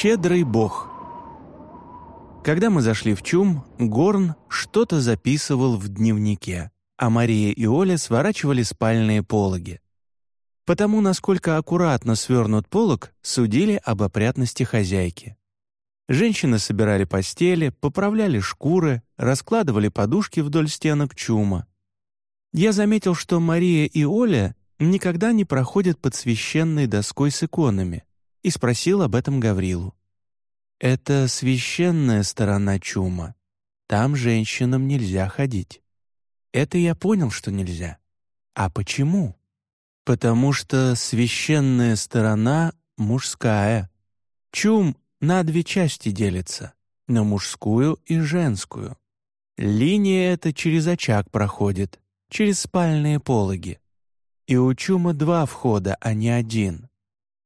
Щедрый Бог. Когда мы зашли в чум, Горн что-то записывал в дневнике, а Мария и Оля сворачивали спальные пологи. Потому, насколько аккуратно свернут полог, судили об опрятности хозяйки. Женщины собирали постели, поправляли шкуры, раскладывали подушки вдоль стенок чума. Я заметил, что Мария и Оля никогда не проходят под священной доской с иконами, и спросил об этом Гаврилу. «Это священная сторона чума. Там женщинам нельзя ходить». Это я понял, что нельзя. А почему? потому что священная сторона мужская. Чум на две части делится, на мужскую и женскую. Линия эта через очаг проходит, через спальные пологи. И у чума два входа, а не один.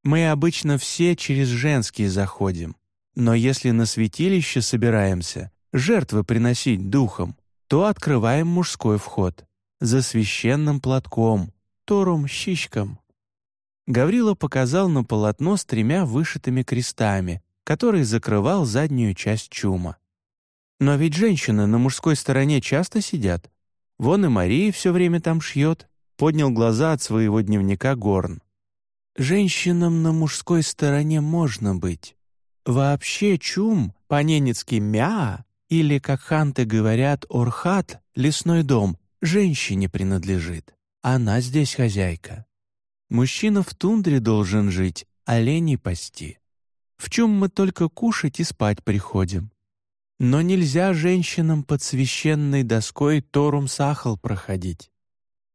Мы обычно все через женские заходим, но если на святилище собираемся, жертвы приносить духом, то открываем мужской вход, за священным платком, Торум щичкам. Гаврила показал на полотно с тремя вышитыми крестами, который закрывал заднюю часть чума. Но ведь женщины на мужской стороне часто сидят. Вон и Мария все время там шьет, поднял глаза от своего дневника Горн. Женщинам на мужской стороне можно быть. Вообще чум, по-ненецки мя, или, как ханты говорят, орхат, лесной дом, женщине принадлежит. Она здесь хозяйка. Мужчина в тундре должен жить, оленей пасти. В чем мы только кушать и спать приходим. Но нельзя женщинам под священной доской Торум Сахал проходить.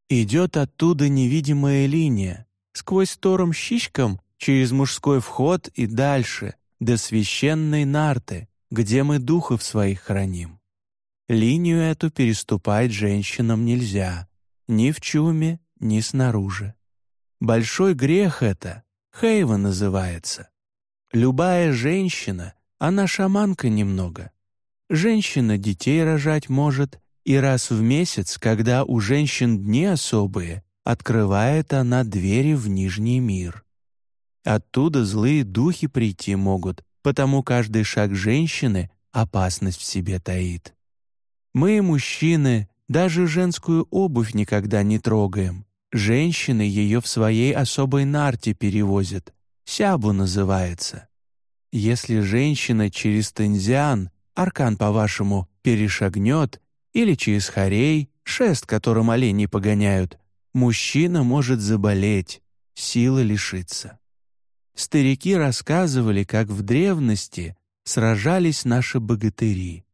Идет оттуда невидимая линия, сквозь Торум щичкам через мужской вход и дальше, до священной нарты, где мы духов своих храним. Линию эту переступать женщинам нельзя, ни в чуме, ни снаружи. Большой грех это, Хейва называется. Любая женщина, она шаманка немного. Женщина детей рожать может, и раз в месяц, когда у женщин дни особые, открывает она двери в Нижний мир. Оттуда злые духи прийти могут, потому каждый шаг женщины опасность в себе таит. Мы, мужчины, даже женскую обувь никогда не трогаем. Женщины ее в своей особой нарте перевозят. Сябу называется. Если женщина через Тензиан, аркан, по-вашему, перешагнет, или через хорей, шест, которым оленей погоняют, мужчина может заболеть, силы лишиться. Старики рассказывали, как в древности сражались наши богатыри.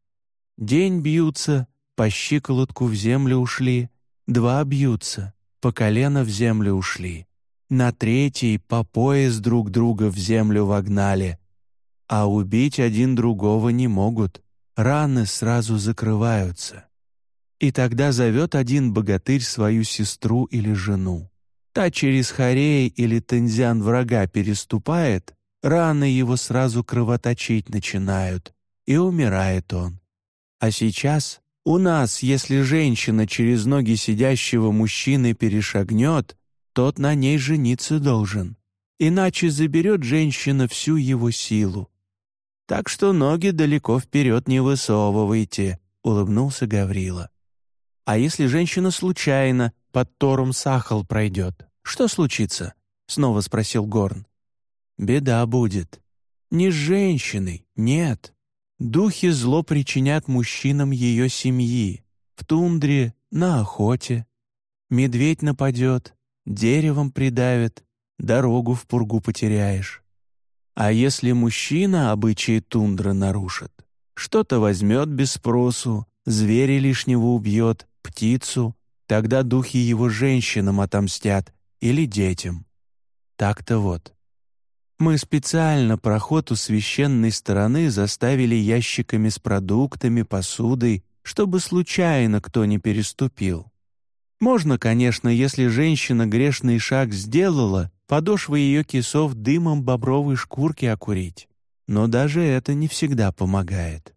День бьются, по щиколотку в землю ушли, два бьются, по колено в землю ушли, на третий по пояс друг друга в землю вогнали, а убить один другого не могут, раны сразу закрываются. И тогда зовет один богатырь свою сестру или жену. Та через хорей или тензян врага переступает, раны его сразу кровоточить начинают, и умирает он. А сейчас у нас, если женщина через ноги сидящего мужчины перешагнет, тот на ней жениться должен, иначе заберет женщина всю его силу. Так что ноги далеко вперед не высовывайте, улыбнулся Гаврила. А если женщина случайно под Тором Сахал пройдет, что случится? Снова спросил Горн. Беда будет. Не с женщиной, нет. Духи зло причинят мужчинам ее семьи, в тундре, на охоте. Медведь нападет, деревом придавит, дорогу в пургу потеряешь. А если мужчина обычаи тундры нарушит, что-то возьмет без спросу, зверя лишнего убьет, птицу, тогда духи его женщинам отомстят или детям. Так-то вот. Мы специально проход у священной стороны заставили ящиками с продуктами, посудой, чтобы случайно кто не переступил. Можно, конечно, если женщина грешный шаг сделала, подошвы ее кисов дымом бобровой шкурки окурить. Но даже это не всегда помогает.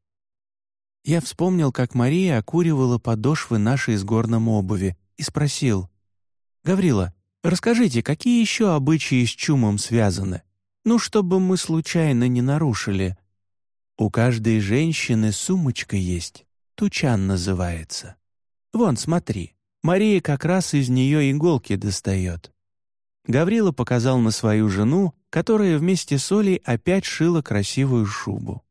Я вспомнил, как Мария окуривала подошвы нашей из горном обуви и спросил, «Гаврила, расскажите, какие еще обычаи с чумом связаны?» Ну, чтобы мы случайно не нарушили. У каждой женщины сумочка есть, тучан называется. Вон, смотри, Мария как раз из нее иголки достает. Гаврила показал на свою жену, которая вместе с Олей опять шила красивую шубу.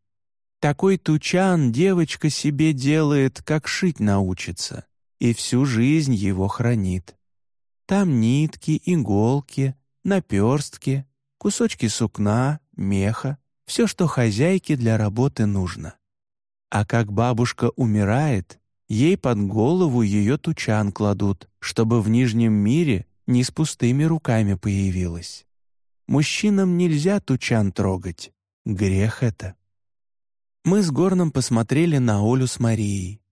Такой тучан девочка себе делает, как шить научится, и всю жизнь его хранит. Там нитки, иголки, наперстки, кусочки сукна, меха, все, что хозяйке для работы нужно. А как бабушка умирает, ей под голову ее тучан кладут, чтобы в Нижнем мире не с пустыми руками появилась. Мужчинам нельзя тучан трогать, грех это. Мы с Горном посмотрели на Олю с Марией.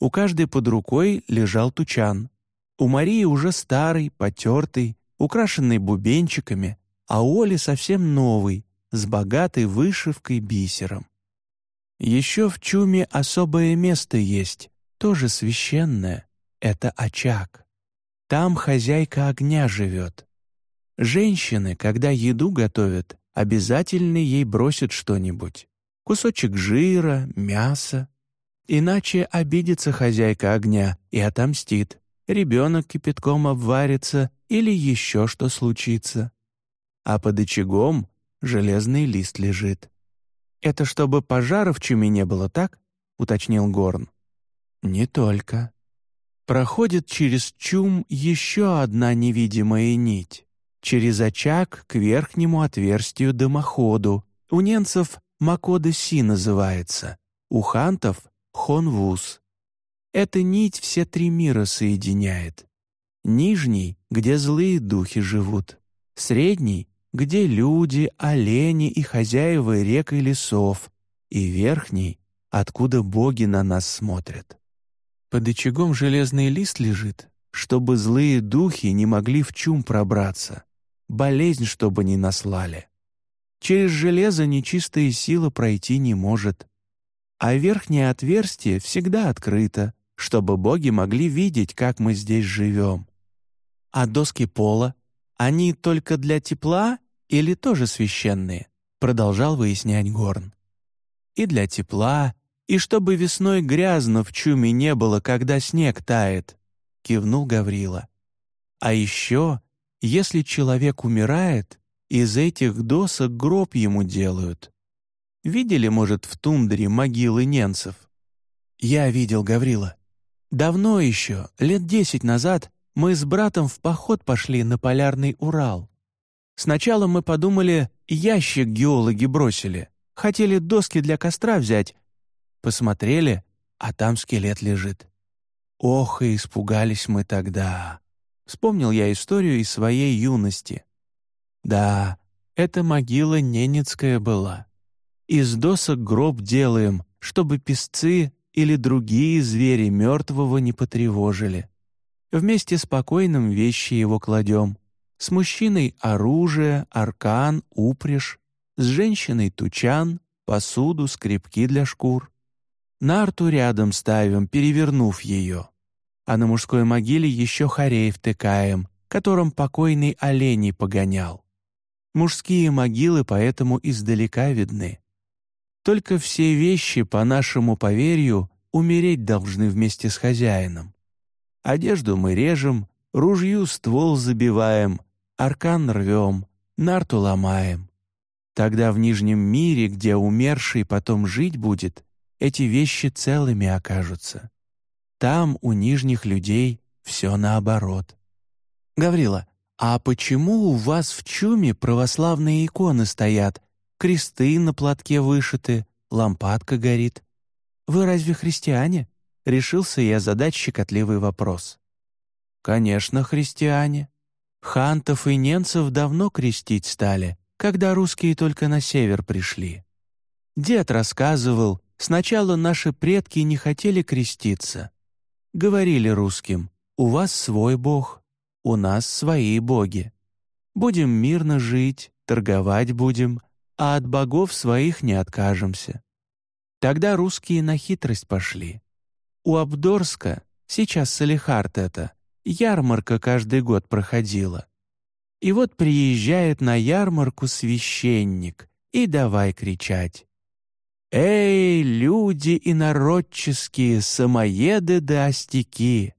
У каждой под рукой лежал тучан. У Марии уже старый, потертый, украшенный бубенчиками, а у Оли совсем новый, с богатой вышивкой бисером. Еще в чуме особое место есть, тоже священное. Это очаг. Там хозяйка огня живет. Женщины, когда еду готовят, обязательно ей бросят что-нибудь. Кусочек жира, мяса. Иначе обидится хозяйка огня и отомстит. Ребенок кипятком обварится или еще что случится а под очагом железный лист лежит. «Это чтобы пожара в чуме не было, так?» — уточнил Горн. «Не только. Проходит через чум еще одна невидимая нить. Через очаг к верхнему отверстию дымоходу. У ненцев Макода-Си называется, у хантов — Хонвуз. Эта нить все три мира соединяет. Нижний, где злые духи живут. Средний, где люди, олени и хозяева рек и лесов, и верхний, откуда боги на нас смотрят. Под очагом железный лист лежит, чтобы злые духи не могли в чум пробраться, болезнь чтобы не наслали. Через железо нечистая сила пройти не может, а верхнее отверстие всегда открыто, чтобы боги могли видеть, как мы здесь живем. А доски пола они только для тепла или тоже священные?» — продолжал выяснять Горн. «И для тепла, и чтобы весной грязно в чуме не было, когда снег тает», — кивнул Гаврила. «А еще, если человек умирает, из этих досок гроб ему делают. Видели, может, в тундре могилы ненцев?» «Я видел, Гаврила. Давно еще, лет десять назад, мы с братом в поход пошли на полярный Урал. Сначала мы подумали, ящик геологи бросили. Хотели доски для костра взять. Посмотрели, а там скелет лежит. Ох, и испугались мы тогда. Вспомнил я историю из своей юности. Да, эта могила ненецкая была. Из досок гроб делаем, чтобы песцы или другие звери мертвого не потревожили. Вместе с покойным вещи его кладем. С мужчиной оружие, аркан, упряжь, с женщиной тучан, посуду, скребки для шкур. Нарту рядом ставим, перевернув ее. А на мужской могиле еще хорей втыкаем, которым покойный оленей погонял. Мужские могилы поэтому издалека видны. Только все вещи, по нашему поверью, умереть должны вместе с хозяином. Одежду мы режем, ружью ствол забиваем, аркан рвем, нарту ломаем. Тогда в Нижнем мире, где умерший потом жить будет, эти вещи целыми окажутся. Там у нижних людей все наоборот. Гаврила, а почему у вас в чуме православные иконы стоят, кресты на платке вышиты, лампадка горит? Вы разве христиане? Решился я задать щекотливый вопрос. Конечно, христиане. Хантов и ненцев давно крестить стали, когда русские только на север пришли. Дед рассказывал, сначала наши предки не хотели креститься. Говорили русским, у вас свой бог, у нас свои боги. Будем мирно жить, торговать будем, а от богов своих не откажемся. Тогда русские на хитрость пошли. У Абдорска, сейчас Салихард это, ярмарка каждый год проходила. И вот приезжает на ярмарку священник и давай кричать. «Эй, люди инородческие, самоеды да остяки!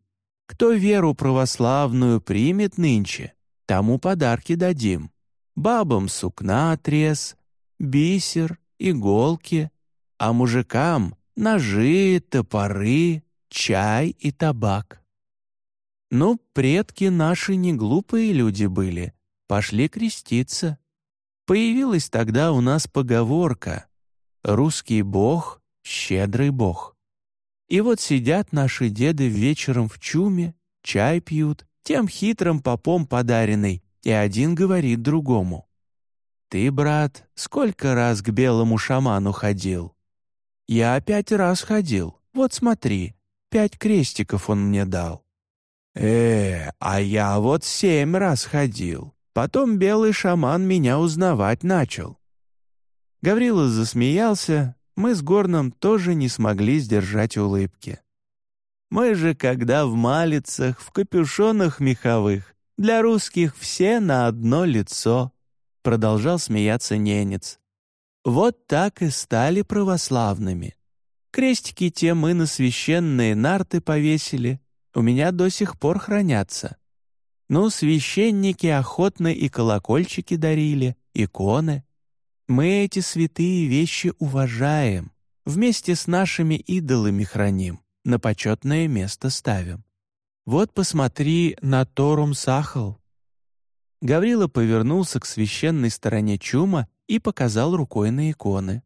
Кто веру православную примет нынче, тому подарки дадим. Бабам сукна отрез, бисер, иголки, а мужикам ножи, топоры, чай и табак. Ну, предки наши не глупые люди были, пошли креститься. Появилась тогда у нас поговорка «Русский бог — щедрый бог». И вот сидят наши деды вечером в чуме, чай пьют, тем хитрым попом подаренный, и один говорит другому. «Ты, брат, сколько раз к белому шаману ходил?» «Я пять раз ходил, вот смотри, пять крестиков он мне дал». «Э, а я вот семь раз ходил. Потом белый шаман меня узнавать начал». Гаврила засмеялся, мы с Горном тоже не смогли сдержать улыбки. Мы же, когда в малицах, в капюшонах меховых, для русских все на одно лицо, продолжал смеяться ненец. Вот так и стали православными. Крестики те мы на священные нарты повесили, у меня до сих пор хранятся. Ну, священники охотно и колокольчики дарили, иконы. Мы эти святые вещи уважаем, вместе с нашими идолами храним, на почетное место ставим. Вот посмотри на Торум Сахал. Гаврила повернулся к священной стороне чума и показал рукой на иконы.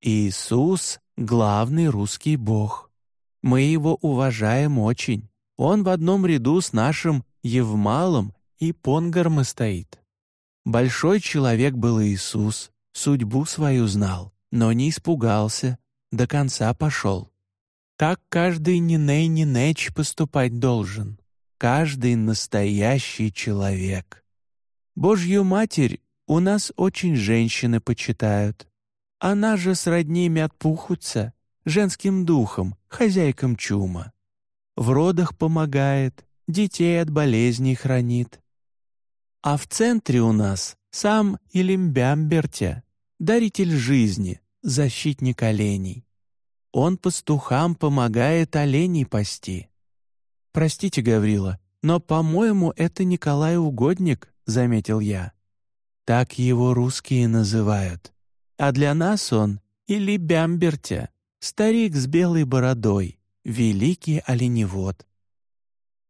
Иисус — главный русский бог. Мы его уважаем очень. Он в одном ряду с нашим Евмалом и Понгаром стоит. Большой человек был Иисус, судьбу свою знал, но не испугался, до конца пошел. Так каждый Ниней-Нинеч поступать должен, каждый настоящий человек. Божью Матерь у нас очень женщины почитают. Она же сродни Мятпухутся, женским духом, хозяйкам чума. В родах помогает, детей от болезней хранит. А в центре у нас сам Илимбямбертя, даритель жизни, защитник оленей. Он пастухам помогает оленей пасти. «Простите, Гаврила, но, по-моему, это Николай Угодник», — заметил я. Так его русские называют. А для нас он или старик с белой бородой, великий оленевод.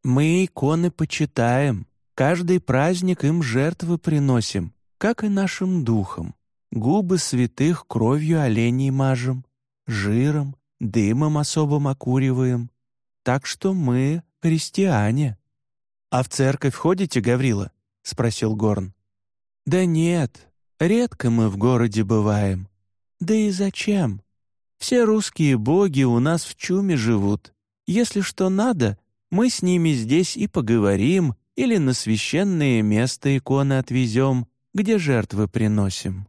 Мы иконы почитаем, каждый праздник им жертвы приносим, как и нашим духам. Губы святых кровью оленей мажем, жиром, дымом особым окуриваем. Так что мы христиане. «А в церковь ходите, Гаврила?» — спросил Горн. «Да нет, редко мы в городе бываем. Да и зачем? Все русские боги у нас в чуме живут. Если что надо, мы с ними здесь и поговорим или на священное место иконы отвезем, где жертвы приносим».